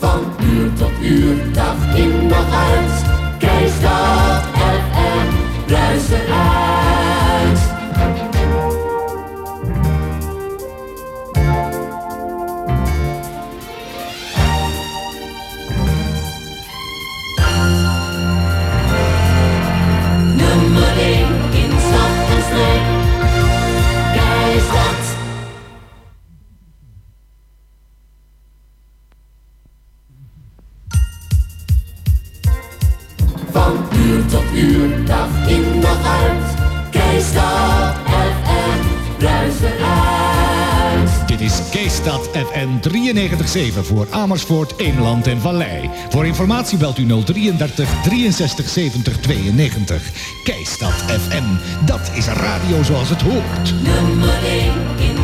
Van uur tot uur, dag in dag uit. Keistad FM, luister Keistad FM, luister uit. Dit is Keestad FM 93.7 voor Amersfoort, Eemland en Vallei. Voor informatie belt u 033 63 70 92. Keistad FM, dat is radio zoals het hoort. Nummer 1 in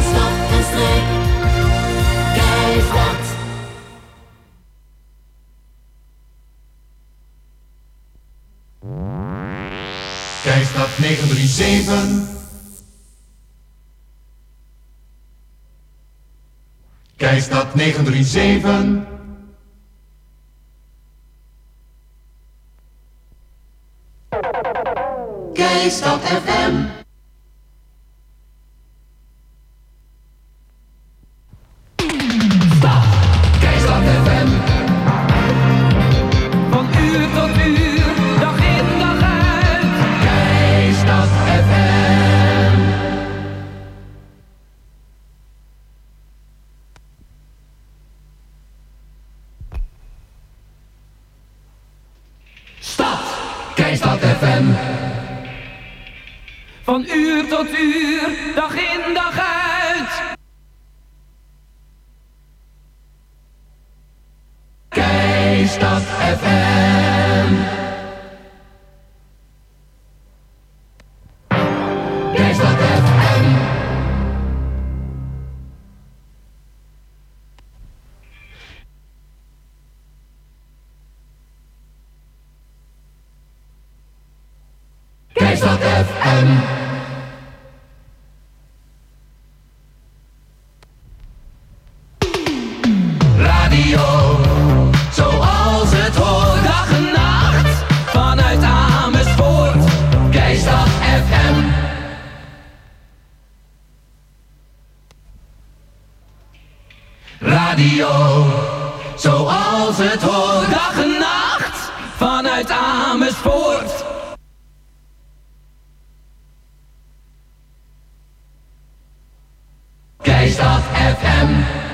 937. Keistad 937. Van uur tot uur, dag in dag uit. Radio, zoals het hoort. Dag en nacht, vanuit Amersfoort. Keistad FM.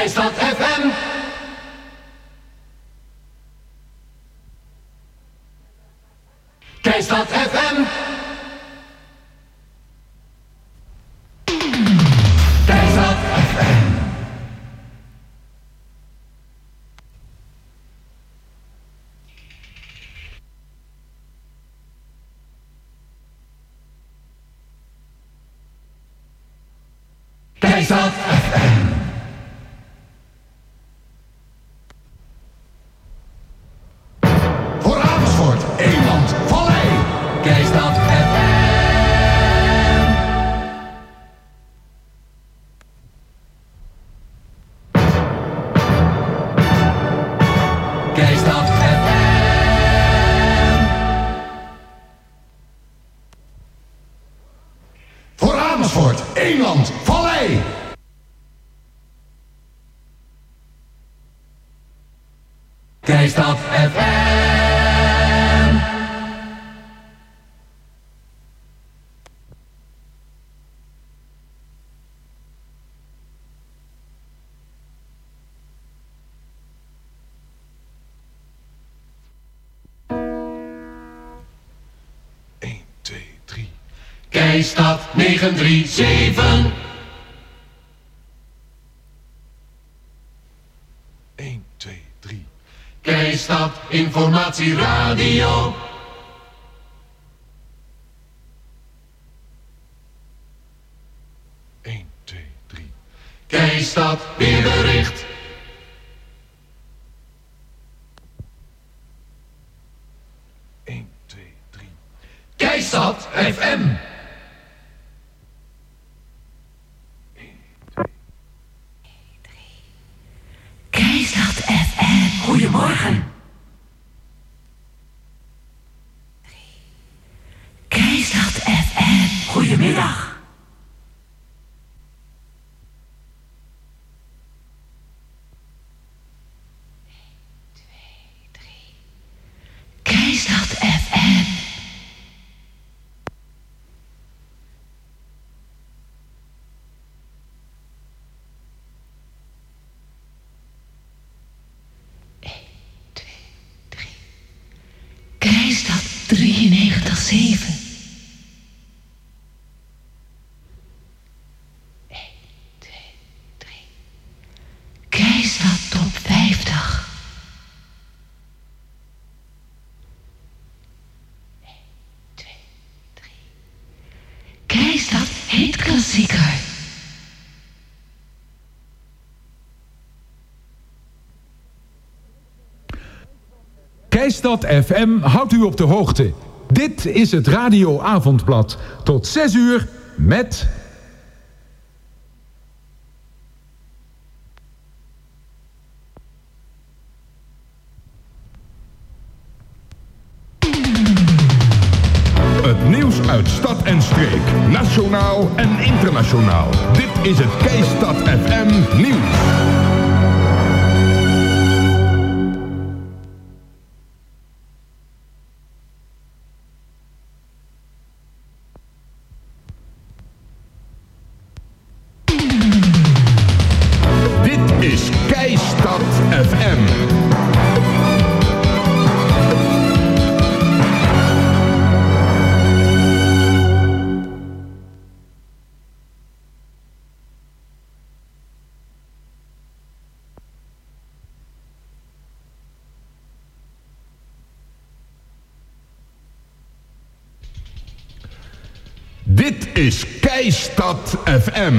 Keistad FM. Keistad FM. Keistad FM. Keistad FM. Keistad FM. Voor Amersfoort, Eemland, Vallei. Keistad FM. Keistad 937. 1, 2, 3. Keistad Informatieradio. Keistad weerbericht. 93.7. Keistad top 50. Keistad heet klassieker. Keistad FM houdt u op de hoogte. Dit is het radioavondblad. Tot 6 uur met... Het nieuws uit stad en streek. Nationaal en internationaal. Dit is het Keistad FM nieuws. Dit is Keistad FM.